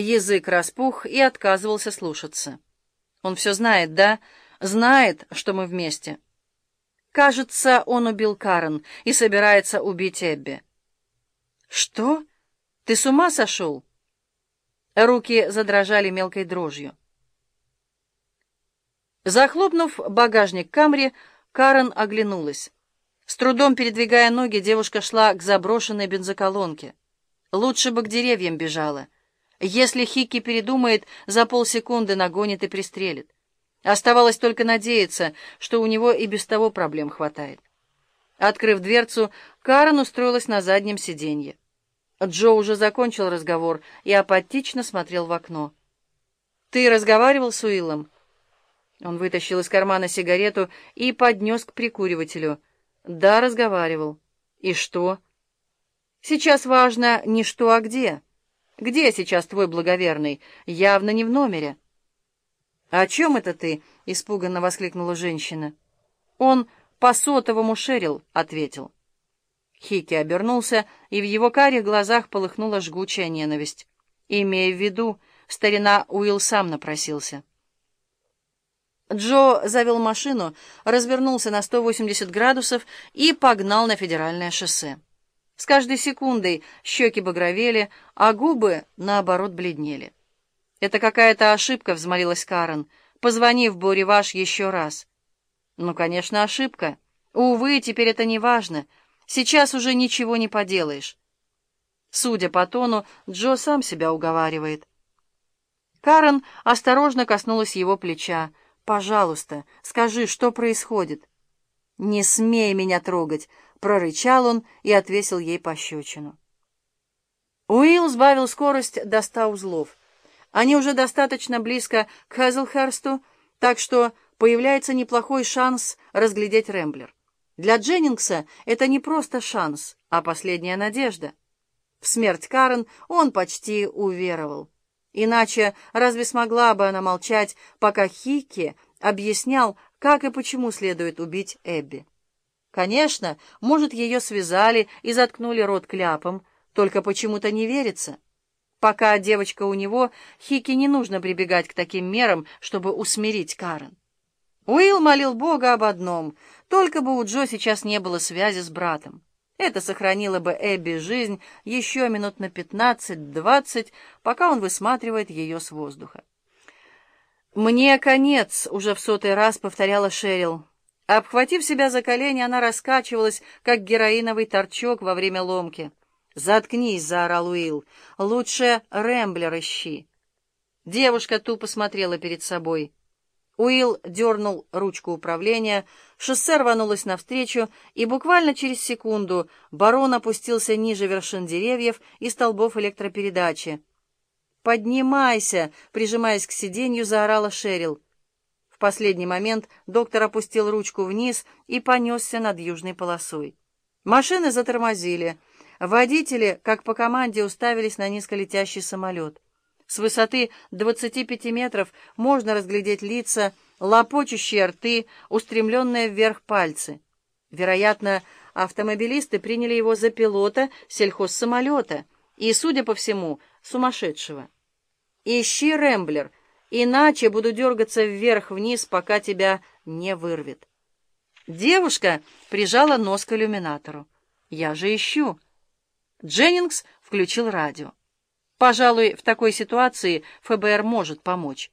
Язык распух и отказывался слушаться. Он все знает, да? Знает, что мы вместе. Кажется, он убил Карен и собирается убить Эбби. Что? Ты с ума сошел? Руки задрожали мелкой дрожью. Захлопнув багажник Камри, Карен оглянулась. С трудом передвигая ноги, девушка шла к заброшенной бензоколонке. Лучше бы к деревьям бежала. Если Хикки передумает, за полсекунды нагонит и пристрелит. Оставалось только надеяться, что у него и без того проблем хватает. Открыв дверцу, Карен устроилась на заднем сиденье. Джо уже закончил разговор и апатично смотрел в окно. «Ты разговаривал с Уиллом?» Он вытащил из кармана сигарету и поднес к прикуривателю. «Да, разговаривал. И что?» «Сейчас важно не что, а где. Где сейчас твой благоверный? Явно не в номере». «О чем это ты?» — испуганно воскликнула женщина. «Он по сотовому шерил», — ответил. Хики обернулся, и в его карих глазах полыхнула жгучая ненависть. Имея в виду, старина Уилл сам напросился. Джо завел машину, развернулся на 180 градусов и погнал на федеральное шоссе. С каждой секундой щеки багровели, а губы, наоборот, бледнели. «Это какая-то ошибка», — взмолилась Карен. «Позвони в Буреваш еще раз». «Ну, конечно, ошибка. Увы, теперь это не важно. Сейчас уже ничего не поделаешь». Судя по тону, Джо сам себя уговаривает. Карен осторожно коснулась его плеча. «Пожалуйста, скажи, что происходит?» «Не смей меня трогать!» — прорычал он и отвесил ей пощечину. Уилл сбавил скорость до ста узлов. Они уже достаточно близко к Хэзлхерсту, так что появляется неплохой шанс разглядеть Рэмблер. Для Дженнингса это не просто шанс, а последняя надежда. В смерть Карен он почти уверовал. Иначе разве смогла бы она молчать, пока Хикки объяснял, как и почему следует убить Эбби? Конечно, может, ее связали и заткнули рот кляпом, только почему-то не верится. Пока девочка у него, Хики не нужно прибегать к таким мерам, чтобы усмирить Карен. Уилл молил Бога об одном, только бы у Джо сейчас не было связи с братом. Это сохранило бы Эбби жизнь еще минут на пятнадцать-двадцать, пока он высматривает ее с воздуха. «Мне конец», — уже в сотый раз повторяла Шерил. Обхватив себя за колени, она раскачивалась, как героиновый торчок во время ломки. «Заткнись», — заорал Уилл. «Лучше Рэмблер ищи». Девушка тупо смотрела перед собой. Уилл дернул ручку управления, шоссе рванулось навстречу, и буквально через секунду барон опустился ниже вершин деревьев и столбов электропередачи. «Поднимайся!» — прижимаясь к сиденью, заорала Шерил. В последний момент доктор опустил ручку вниз и понесся над южной полосой. Машины затормозили. Водители, как по команде, уставились на низколетящий самолет. С высоты 25 метров можно разглядеть лица, лопочущие рты, устремленные вверх пальцы. Вероятно, автомобилисты приняли его за пилота сельхозсамолета и, судя по всему, сумасшедшего. «Ищи, Рэмблер, иначе буду дергаться вверх-вниз, пока тебя не вырвет». Девушка прижала нос к иллюминатору. «Я же ищу». Дженнингс включил радио. Пожалуй, в такой ситуации ФБР может помочь.